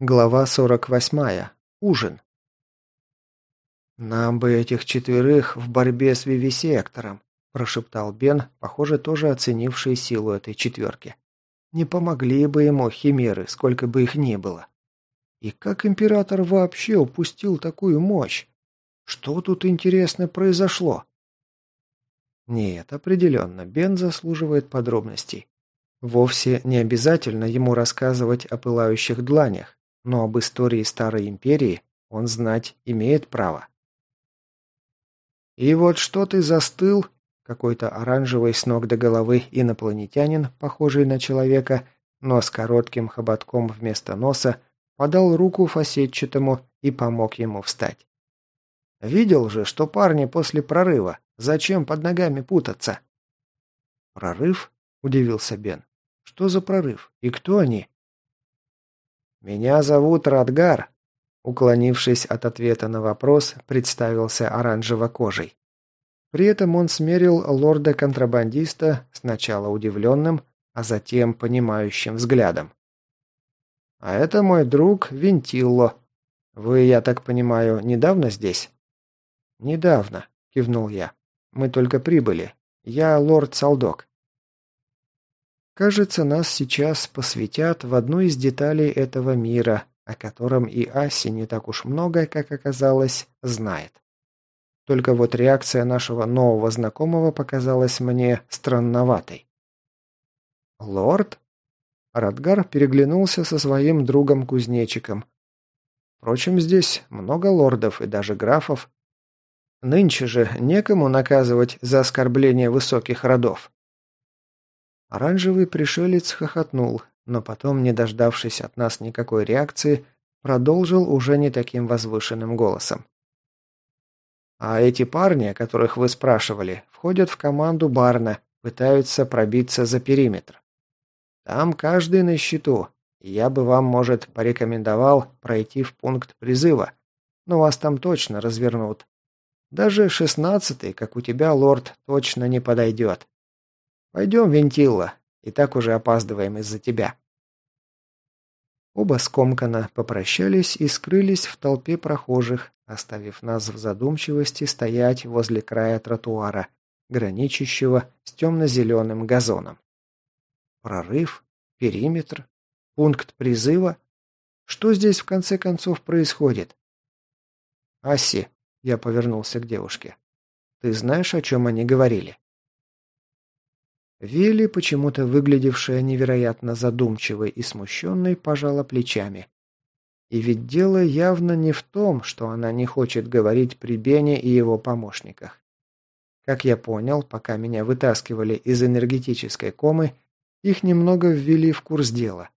Глава 48. Ужин. «Нам бы этих четверых в борьбе с вивисектором», – прошептал Бен, похоже, тоже оценивший силу этой четверки. «Не помогли бы ему химеры, сколько бы их ни было. И как император вообще упустил такую мощь? Что тут, интересно, произошло?» Нет, определенно, Бен заслуживает подробностей. Вовсе не обязательно ему рассказывать о пылающих дланях но об истории Старой Империи он знать имеет право. «И вот что ты застыл?» Какой-то оранжевый с ног до головы инопланетянин, похожий на человека, но с коротким хоботком вместо носа, подал руку фасетчатому и помог ему встать. «Видел же, что парни после прорыва. Зачем под ногами путаться?» «Прорыв?» – удивился Бен. «Что за прорыв? И кто они?» «Меня зовут Радгар», — уклонившись от ответа на вопрос, представился оранжево-кожей. При этом он смерил лорда-контрабандиста сначала удивленным, а затем понимающим взглядом. «А это мой друг Вентилло. Вы, я так понимаю, недавно здесь?» «Недавно», — кивнул я. «Мы только прибыли. Я лорд Салдок». Кажется, нас сейчас посвятят в одну из деталей этого мира, о котором и Аси не так уж много, как оказалось, знает. Только вот реакция нашего нового знакомого показалась мне странноватой. «Лорд?» Радгар переглянулся со своим другом-кузнечиком. Впрочем, здесь много лордов и даже графов. Нынче же некому наказывать за оскорбление высоких родов. Оранжевый пришелец хохотнул, но потом, не дождавшись от нас никакой реакции, продолжил уже не таким возвышенным голосом. «А эти парни, которых вы спрашивали, входят в команду Барна, пытаются пробиться за периметр. Там каждый на счету, я бы вам, может, порекомендовал пройти в пункт призыва, но вас там точно развернут. Даже шестнадцатый, как у тебя, лорд, точно не подойдет. «Пойдем, Вентилла, и так уже опаздываем из-за тебя». Оба скомканно попрощались и скрылись в толпе прохожих, оставив нас в задумчивости стоять возле края тротуара, граничащего с темно-зеленым газоном. Прорыв? Периметр? Пункт призыва? Что здесь в конце концов происходит? «Аси», — я повернулся к девушке, — «ты знаешь, о чем они говорили?» Вилли, почему-то выглядевшая невероятно задумчивой и смущенной, пожала плечами. И ведь дело явно не в том, что она не хочет говорить при Бене и его помощниках. Как я понял, пока меня вытаскивали из энергетической комы, их немного ввели в курс дела.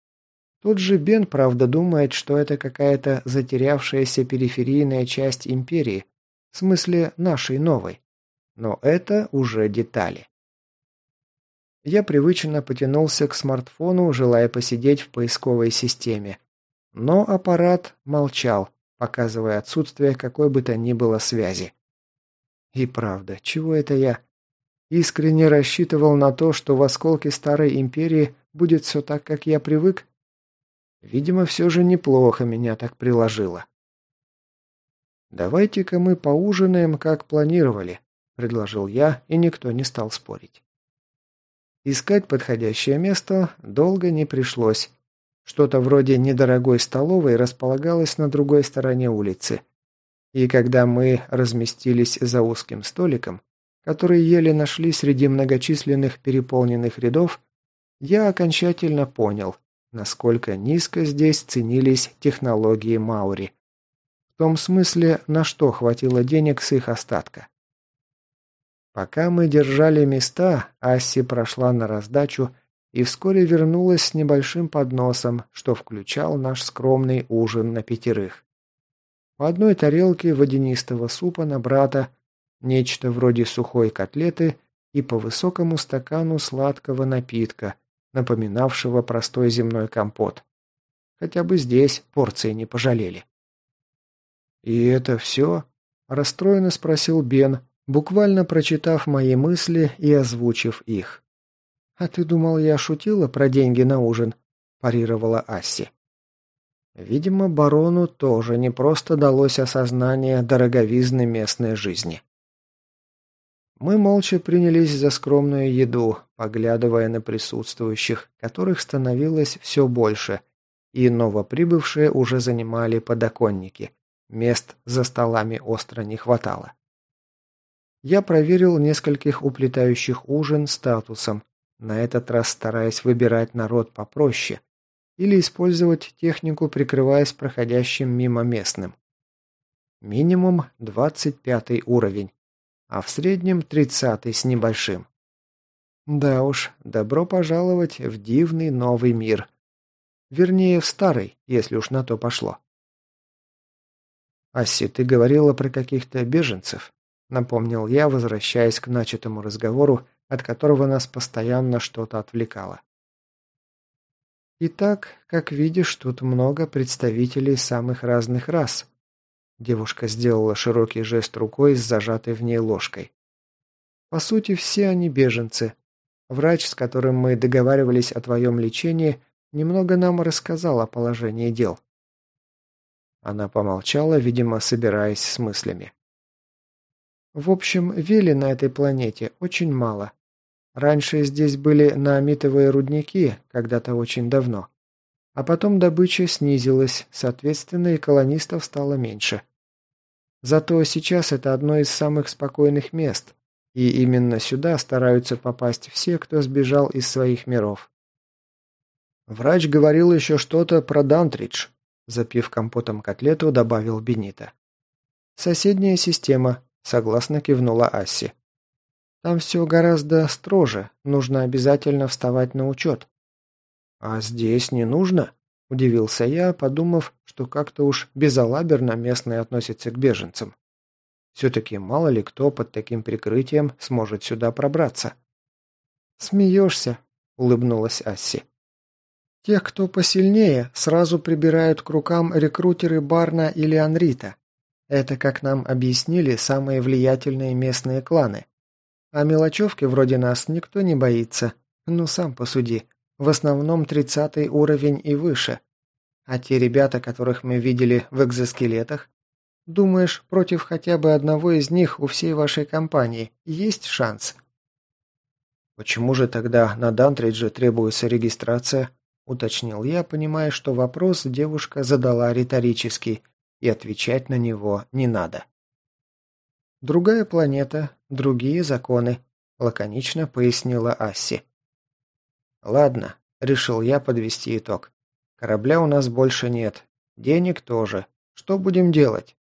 Тот же Бен, правда, думает, что это какая-то затерявшаяся периферийная часть империи, в смысле нашей новой. Но это уже детали. Я привычно потянулся к смартфону, желая посидеть в поисковой системе. Но аппарат молчал, показывая отсутствие какой бы то ни было связи. И правда, чего это я? Искренне рассчитывал на то, что в осколке Старой Империи будет все так, как я привык? Видимо, все же неплохо меня так приложило. «Давайте-ка мы поужинаем, как планировали», — предложил я, и никто не стал спорить. Искать подходящее место долго не пришлось. Что-то вроде недорогой столовой располагалось на другой стороне улицы. И когда мы разместились за узким столиком, который еле нашли среди многочисленных переполненных рядов, я окончательно понял, насколько низко здесь ценились технологии Маури. В том смысле, на что хватило денег с их остатка. Пока мы держали места, Асси прошла на раздачу и вскоре вернулась с небольшим подносом, что включал наш скромный ужин на пятерых. По одной тарелке водянистого супа на брата, нечто вроде сухой котлеты и по высокому стакану сладкого напитка, напоминавшего простой земной компот. Хотя бы здесь порции не пожалели. «И это все?» – расстроенно спросил Бен, буквально прочитав мои мысли и озвучив их. «А ты думал, я шутила про деньги на ужин?» – парировала Асси. Видимо, барону тоже не просто далось осознание дороговизны местной жизни. Мы молча принялись за скромную еду, поглядывая на присутствующих, которых становилось все больше, и новоприбывшие уже занимали подоконники. Мест за столами остро не хватало. Я проверил нескольких уплетающих ужин статусом, на этот раз стараясь выбирать народ попроще, или использовать технику, прикрываясь проходящим мимо местным. Минимум 25 уровень, а в среднем 30 с небольшим. Да уж, добро пожаловать в дивный новый мир. Вернее, в старый, если уж на то пошло. «Асси, ты говорила про каких-то беженцев?» Напомнил я, возвращаясь к начатому разговору, от которого нас постоянно что-то отвлекало. Итак, как видишь, тут много представителей самых разных рас. Девушка сделала широкий жест рукой с зажатой в ней ложкой. По сути, все они беженцы. Врач, с которым мы договаривались о твоем лечении, немного нам рассказал о положении дел. Она помолчала, видимо, собираясь с мыслями. В общем, вели на этой планете очень мало. Раньше здесь были наамитовые рудники, когда-то очень давно. А потом добыча снизилась, соответственно, и колонистов стало меньше. Зато сейчас это одно из самых спокойных мест, и именно сюда стараются попасть все, кто сбежал из своих миров. Врач говорил еще что-то про Дантридж, запив компотом котлету, добавил Бенита. Соседняя система, Согласно кивнула Асси. Там все гораздо строже, нужно обязательно вставать на учет. А здесь не нужно? Удивился я, подумав, что как-то уж безалаберно местные относятся к беженцам. Все-таки мало ли кто под таким прикрытием сможет сюда пробраться. «Смеешься?» — улыбнулась Асси. «Тех, кто посильнее, сразу прибирают к рукам рекрутеры Барна или Анрита. Это, как нам объяснили, самые влиятельные местные кланы. А мелочевки вроде нас никто не боится. Ну, сам посуди. В основном тридцатый уровень и выше. А те ребята, которых мы видели в экзоскелетах, думаешь, против хотя бы одного из них у всей вашей компании есть шанс? Почему же тогда на Дантридже требуется регистрация? Уточнил я, понимая, что вопрос девушка задала риторический, и отвечать на него не надо. «Другая планета, другие законы», – лаконично пояснила Асси. «Ладно», – решил я подвести итог. «Корабля у нас больше нет. Денег тоже. Что будем делать?»